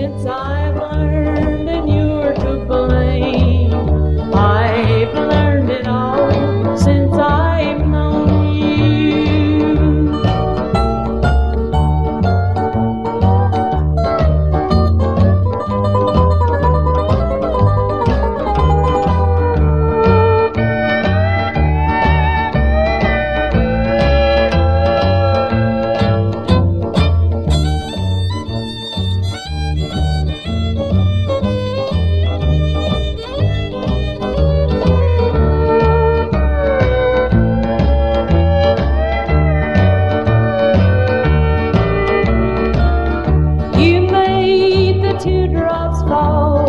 since I Two drops fall.